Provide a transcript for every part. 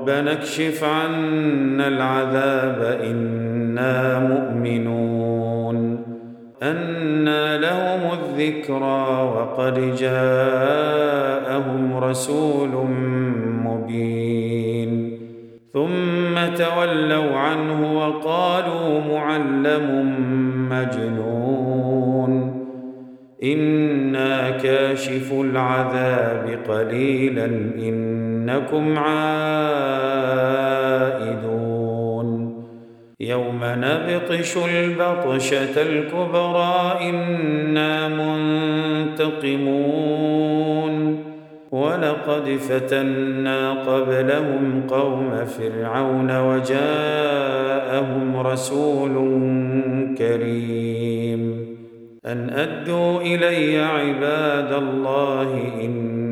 ربنا اكشف عنا العذاب إنا مؤمنون. أنى لهم الذكرى وقد جاءهم رسول مبين. ثم تولوا عنه وقالوا معلم مجنون. إنا كاشف العذاب قليلا إنكم عائدون. يوم نبطش البطشة الكبرى إنا منتقمون. ولقد فتنا قبلهم قوم فرعون وجاءهم رسول كريم. أن أدوا إلي عباد الله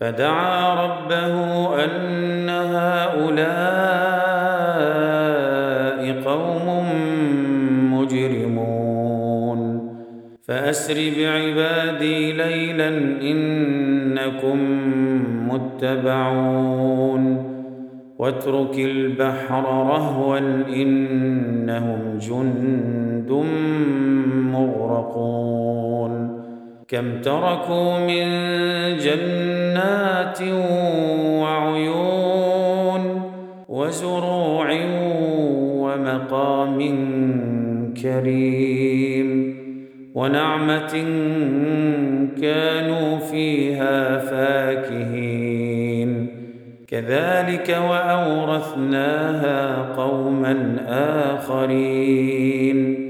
فدعا ربه أن هؤلاء قوم مجرمون. فأسر بعبادي ليلا إنكم متبعون. واترك البحر رهوا إنهم جند مغرقون. كم تركوا من جنات وعيون وزروع ومقام كريم ونعمة كانوا فيها فاكهين. كذلك وأورثناها قوما آخرين.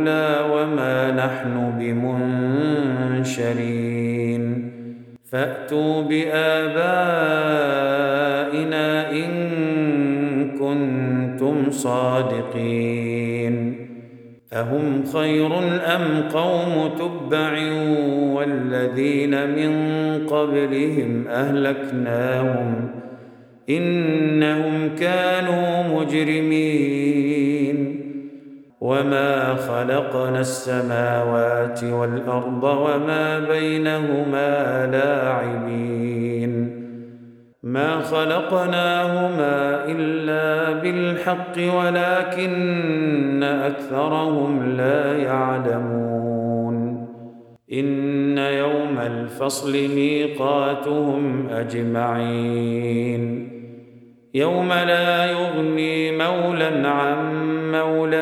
بمنشرين. فأتوا بآبائنا إن كنتم صادقين. أهم خير أم قوم تبع والذين من قبلهم أهلكناهم؟ إنهم كانوا مجرمين. وما خلقنا السماوات والارض وما بينهما لاعبين ما خلقناهما الا بالحق ولكن اكثرهم لا يعلمون ان يوم الفصل ميقاتهم اجمعين يوم لا يغني مولى عن مولى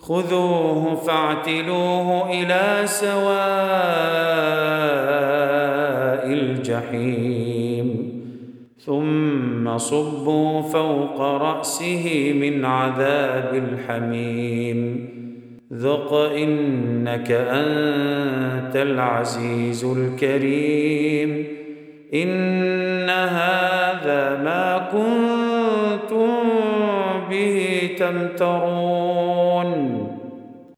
خذوه فاعتلوه إلى سواء الجحيم. ثم صبوا فوق رأسه من عذاب الحميم. ذق إنك أنت العزيز الكريم. إن هذا ما كنتم به تمترون.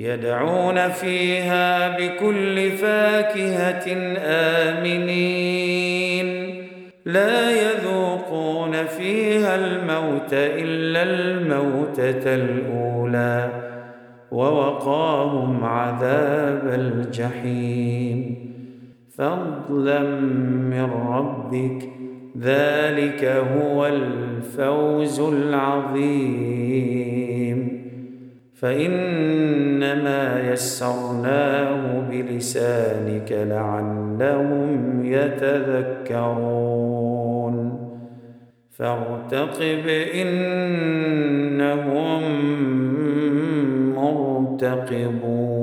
يدعون فيها بكل فاكهة آمنين. لا يذوقون فيها الموت إلا الموتة الأولى ووقاهم عذاب الجحيم. فضلا من ربك ذلك هو الفوز العظيم. فإنما يسرناه بلسانك لعلهم يتذكرون. فارتقب إنهم مرتقبون.